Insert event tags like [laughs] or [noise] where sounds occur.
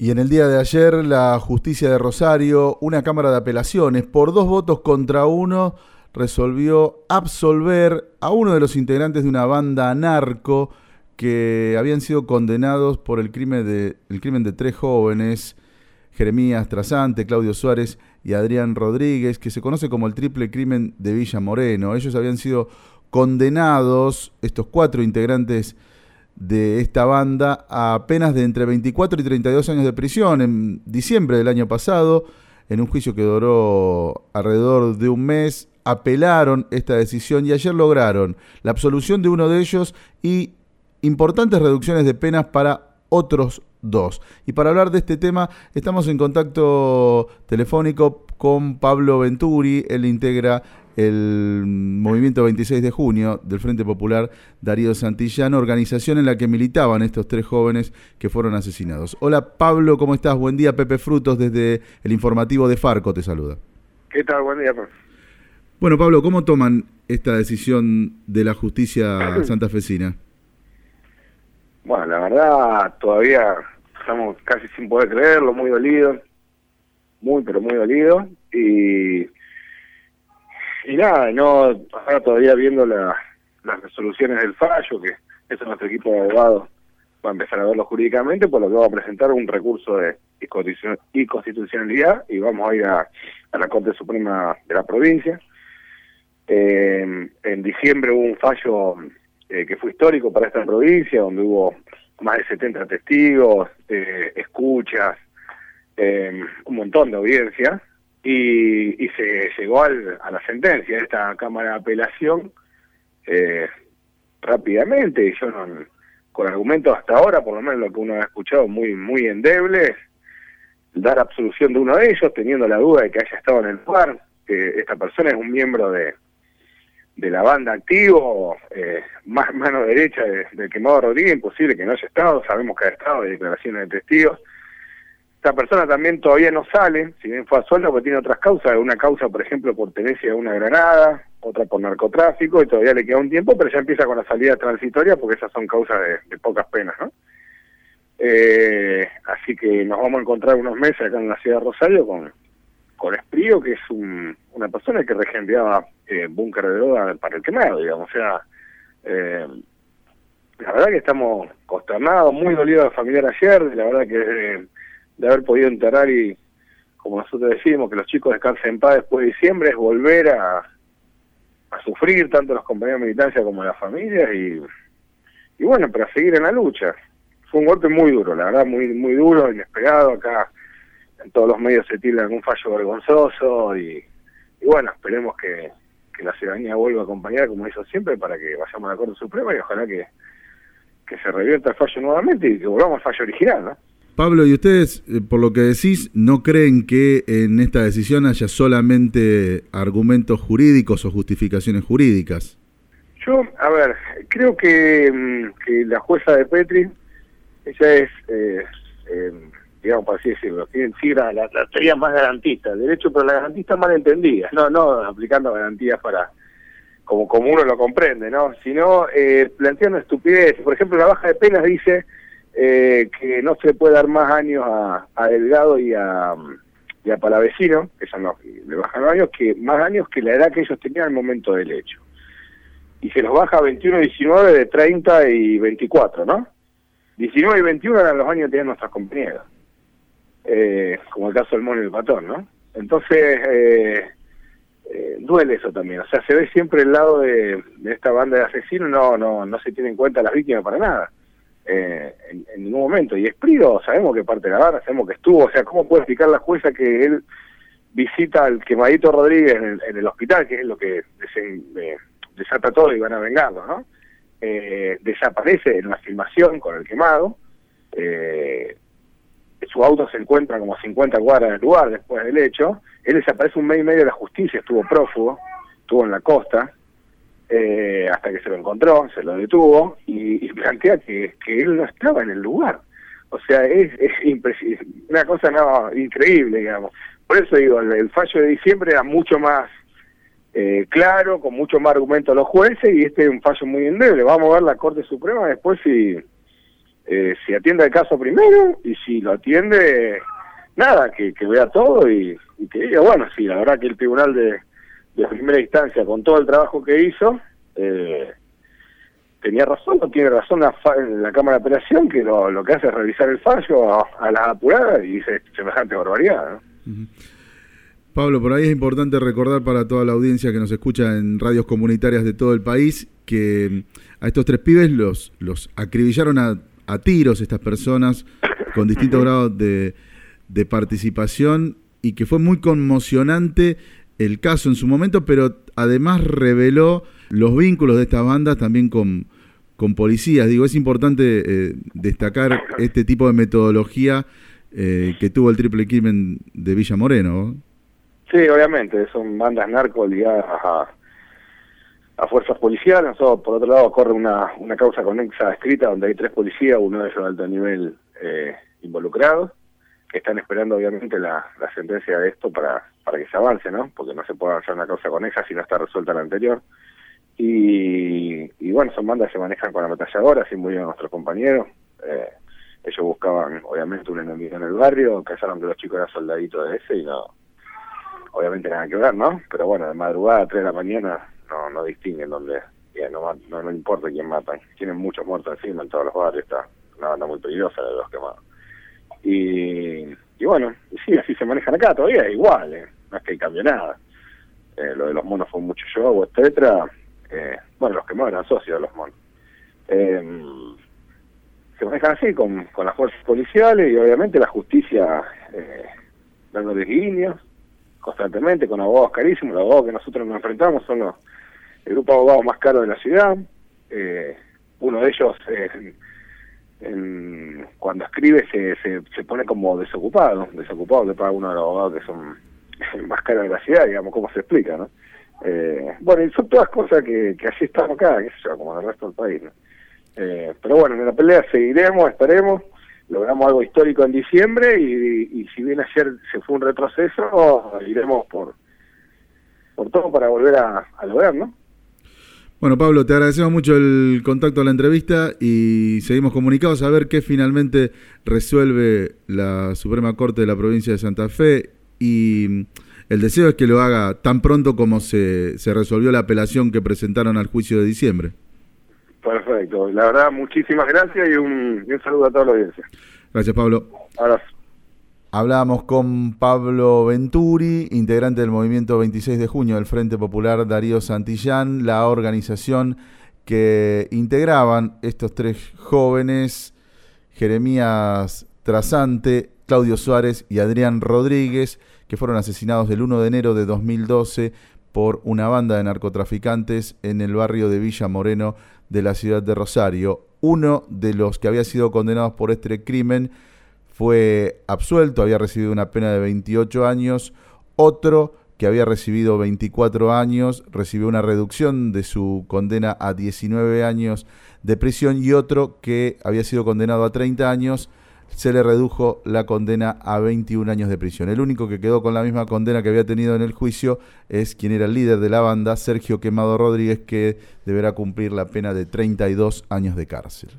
Y en el día de ayer, la justicia de Rosario, una Cámara de Apelaciones, por dos votos contra uno, resolvió absolver a uno de los integrantes de una banda narco que habían sido condenados por el crimen de, el crimen de tres jóvenes, Jeremías Trasante, Claudio Suárez y Adrián Rodríguez, que se conoce como el triple crimen de Villa Moreno. Ellos habían sido condenados, estos cuatro integrantes de esta banda a apenas de entre 24 y 32 años de prisión en diciembre del año pasado, en un juicio que duró alrededor de un mes. Apelaron esta decisión y ayer lograron la absolución de uno de ellos y importantes reducciones de penas para otros dos. Y para hablar de este tema, estamos en contacto telefónico con Pablo Venturi. Él integra el movimiento 26 de junio del Frente Popular Darío Santillano, organización en la que militaban estos tres jóvenes que fueron asesinados. Hola Pablo, ¿cómo estás? Buen día, Pepe Frutos desde el informativo de Farco te saluda. ¿Qué tal? Buen día. Bueno, Pablo, ¿cómo toman esta decisión de la justicia [clears throat] santafesina? Bueno, la verdad todavía estamos casi sin poder creerlo, muy dolidos, muy pero muy dolidos y y nada, no ahora todavía viendo la, las resoluciones del fallo, que eso nuestro equipo de abogados va a empezar a verlo jurídicamente, por lo que vamos a presentar un recurso de inconstitucionalidad y vamos a ir a, la Corte Suprema de la provincia. Eh, en diciembre hubo un fallo eh, que fue histórico para esta provincia, donde hubo más de 70 testigos, eh, escuchas, un montón de audiencia, y, y se llegó al, a la sentencia de esta Cámara de Apelación eh, rápidamente, y yo no, con argumentos hasta ahora, por lo menos lo que uno ha escuchado, muy, muy endebles, dar absolución de uno de ellos, teniendo la duda de que haya estado en el lugar, que esta persona es un miembro de, de la banda activo, eh, mano derecha del quemado Rodríguez, imposible que no haya estado, sabemos que ha estado, hay declaraciones de testigos, esta persona también todavía no sale, si bien fue a sueldo, porque tiene otras causas, una causa, por ejemplo, por tenencia de una granada, otra por narcotráfico, y todavía le queda un tiempo, pero ya empieza con la salida transitoria, porque esas son causas de, pocas penas, ¿no? Eh, así que nos vamos a encontrar unos meses acá en la ciudad de Rosario con, con Esprío, que es una persona que regenteaba eh, búnker de droga para el quemado, digamos, o sea... Eh, la verdad que estamos consternados, muy dolidos de familiar ayer, la verdad que de haber podido enterrar y, como nosotros decimos, que los chicos descansen en paz después de diciembre, es volver a, a sufrir tanto los compañeros de militancia como las familias y, y bueno, para seguir en la lucha. Fue un golpe muy duro, la verdad, muy muy duro, inesperado. Acá en todos los medios se tilda algún fallo vergonzoso y, y bueno, esperemos que, que la ciudadanía vuelva a acompañar como hizo siempre para que vayamos a la Corte Suprema y ojalá que, que se revierta el fallo nuevamente y que volvamos al fallo original, ¿no? Pablo, ¿y ustedes, eh, por lo que decís, no creen que en esta decisión haya solamente argumentos jurídicos o justificaciones jurídicas? Yo, a ver, creo que, mm, la jueza de Petri, ella es, eh, eh, digamos, por así decirlo, tiene sí la, la, teoría más garantista, derecho, pero la garantista mal entendida, no, no aplicando garantías para, como, como uno lo comprende, ¿no? Sino eh, planteando estupideces. Por ejemplo, la baja de penas dice eh, que no se puede dar más años a, a Delgado y a, y a Palavecino, que son los que le bajan años, que más años que la edad que ellos tenían al momento del hecho. Y se los baja a 21 y 19 de 30 y 24, ¿no? 19 y 21 eran los años que tenían nuestras compañeras, eh, como el caso del Mono y el Patón, ¿no? Entonces, eh, eh, duele eso también, o sea, se ve siempre el lado de, de esta banda de asesinos, no, no, no se tiene en cuenta las víctimas para nada eh, en, ningún momento. Y Esprido, sabemos que parte de la barra, sabemos que estuvo, o sea, ¿cómo puede explicar la jueza que él visita al quemadito Rodríguez en el, hospital, que es lo que eh, desata todo y van a vengarlo, ¿no? Eh, desaparece en la filmación con el quemado, su auto se encuentra como 50 cuadras del lugar después del hecho, él desaparece un mes y medio de la justicia, estuvo prófugo, estuvo en la costa, eh, hasta que se lo encontró, se lo detuvo y, [laughs] plantea que, que, él no estaba en el lugar. O sea, es, es una cosa no, increíble, digamos. Por eso digo, el, fallo de diciembre era mucho más eh, claro, con mucho más argumento los jueces y este es un fallo muy endeble. Vamos a ver la Corte Suprema después si eh, si atiende el caso primero y si lo atiende, nada, que, vea todo y, que diga, bueno, sí, la verdad que el tribunal de, de primera instancia, con todo el trabajo que hizo, eh, tenía razón o tiene razón la, la Cámara de Apelación, que lo, que hace es revisar el fallo a, las apuradas y dice semejante barbaridad. Pablo, por ahí es importante recordar para toda la audiencia que nos escucha en radios comunitarias de todo el país que a estos tres pibes los, los acribillaron a, a tiros estas personas con distintos grados de, de participación y que fue muy conmocionante el caso en su momento, pero además reveló los vínculos de estas bandas también con, con policías. Digo, es importante eh, destacar este tipo de metodología eh, que tuvo el triple crimen de Villa Moreno. Sí, obviamente, son bandas narco ligadas a, a fuerzas policiales. Por otro lado, corre una, una causa conexa escrita donde hay tres policías, uno de ellos de alto nivel eh, involucrados, están esperando obviamente la, sentencia de esto para, para que se avance, ¿no? Porque no se puede avanzar una causa conexa si no está resuelta la anterior. Y, y bueno, son bandas que se manejan con ametralladoras, así murieron nuestros compañeros. Eh, ellos buscaban obviamente un enemigo en el barrio, casaron que los chicos eran soldaditos de ese y no, obviamente nada que ver, ¿no? Pero bueno, de madrugada, 3 de la mañana, no, no distinguen dónde, no, no, no importa quién matan. Tienen muchos muertos encima en todos los barrios, está una banda muy peligrosa de los quemados. Y, y bueno, sí, así se manejan acá todavía, igual, ¿eh? no es que cambie nada. Eh, lo de los monos fue mucho show, etcétera eh, bueno, los que mueven eran socios de los monos. Eh, se manejan así, con, con las fuerzas policiales y obviamente la justicia eh, dándoles líneas constantemente, con abogados carísimos. Los abogados que nosotros nos enfrentamos son los, el grupo de abogados más caro de la ciudad. Eh, uno de ellos, en, cuando escribe, se, se, se, pone como desocupado. Desocupado le paga uno de los abogados que son [laughs] más caros de la ciudad, digamos, cómo se explica, ¿no? Eh, bueno, y son todas cosas que, que así estamos acá, qué sé yo, como el resto del país. Eh, pero bueno, en la pelea seguiremos, esperemos, logramos algo histórico en diciembre y, si bien ayer se fue un retroceso, iremos por, por todo para volver a, a lograr, ¿no? Bueno, Pablo, te agradecemos mucho el contacto a la entrevista y seguimos comunicados a ver qué finalmente resuelve la Suprema Corte de la provincia de Santa Fe y el deseo es que lo haga tan pronto como se, se resolvió la apelación que presentaron al juicio de diciembre. Perfecto. La verdad, muchísimas gracias y un, saludo a toda la audiencia. Gracias, Pablo. Abrazo. Hablábamos con Pablo Venturi, integrante del movimiento 26 de junio del Frente Popular Darío Santillán, la organización que integraban estos tres jóvenes, Jeremías Trasante, Claudio Suárez y Adrián Rodríguez, que fueron asesinados el 1 de enero de 2012 por una banda de narcotraficantes en el barrio de Villa Moreno de la ciudad de Rosario. Uno de los que había sido condenados por este crimen fue absuelto, había recibido una pena de 28 años. Otro que había recibido 24 años recibió una reducción de su condena a 19 años de prisión y otro que había sido condenado a 30 años se le redujo la condena a 21 años de prisión. El único que quedó con la misma condena que había tenido en el juicio es quien era el líder de la banda, Sergio Quemado Rodríguez, que deberá cumplir la pena de 32 años de cárcel.